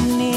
didn't